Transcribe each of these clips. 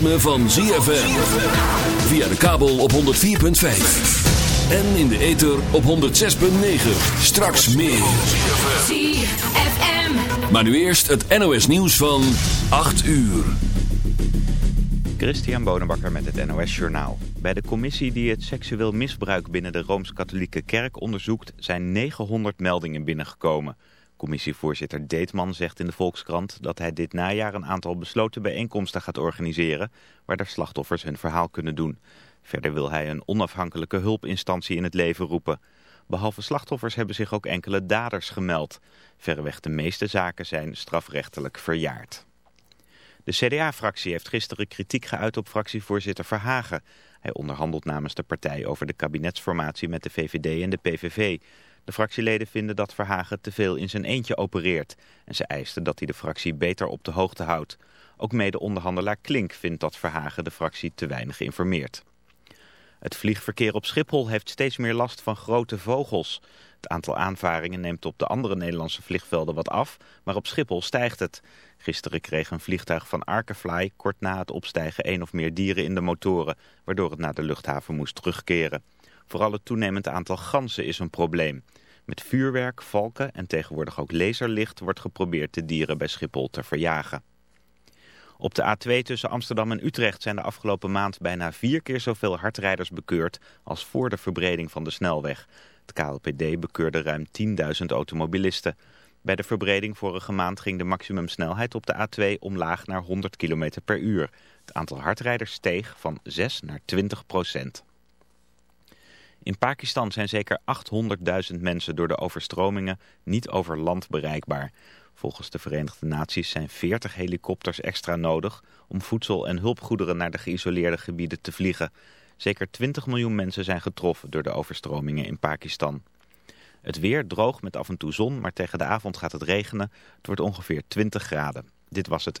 ritme van ZFM. Via de kabel op 104.5. En in de ether op 106.9. Straks meer. ZFM. Maar nu eerst het NOS nieuws van 8 uur. Christian Bonenbakker met het NOS Journaal. Bij de commissie die het seksueel misbruik binnen de Rooms-Katholieke Kerk onderzoekt... zijn 900 meldingen binnengekomen. Commissievoorzitter Deetman zegt in de Volkskrant dat hij dit najaar een aantal besloten bijeenkomsten gaat organiseren... waar de slachtoffers hun verhaal kunnen doen. Verder wil hij een onafhankelijke hulpinstantie in het leven roepen. Behalve slachtoffers hebben zich ook enkele daders gemeld. Verreweg de meeste zaken zijn strafrechtelijk verjaard. De CDA-fractie heeft gisteren kritiek geuit op fractievoorzitter Verhagen. Hij onderhandelt namens de partij over de kabinetsformatie met de VVD en de PVV. De fractieleden vinden dat Verhagen te veel in zijn eentje opereert. En ze eisten dat hij de fractie beter op de hoogte houdt. Ook mede-onderhandelaar Klink vindt dat Verhagen de fractie te weinig informeert. Het vliegverkeer op Schiphol heeft steeds meer last van grote vogels. Het aantal aanvaringen neemt op de andere Nederlandse vliegvelden wat af, maar op Schiphol stijgt het. Gisteren kreeg een vliegtuig van Arkefly kort na het opstijgen één of meer dieren in de motoren, waardoor het naar de luchthaven moest terugkeren. Vooral het toenemend aantal ganzen is een probleem. Met vuurwerk, valken en tegenwoordig ook laserlicht wordt geprobeerd de dieren bij Schiphol te verjagen. Op de A2 tussen Amsterdam en Utrecht zijn de afgelopen maand bijna vier keer zoveel hardrijders bekeurd als voor de verbreding van de snelweg. Het KLPD bekeurde ruim 10.000 automobilisten. Bij de verbreding vorige maand ging de maximumsnelheid op de A2 omlaag naar 100 km per uur. Het aantal hardrijders steeg van 6 naar 20 procent. In Pakistan zijn zeker 800.000 mensen door de overstromingen niet over land bereikbaar. Volgens de Verenigde Naties zijn 40 helikopters extra nodig om voedsel en hulpgoederen naar de geïsoleerde gebieden te vliegen. Zeker 20 miljoen mensen zijn getroffen door de overstromingen in Pakistan. Het weer droog met af en toe zon, maar tegen de avond gaat het regenen. Het wordt ongeveer 20 graden. Dit was het.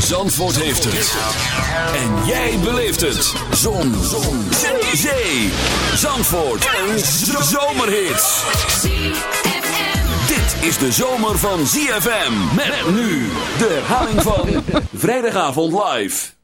Zandvoort heeft het. En jij beleeft het. Zon. Zon. Zee. Zandvoort. Een zomerhit. Dit is de zomer van ZFM. Met nu de herhaling van Vrijdagavond Live.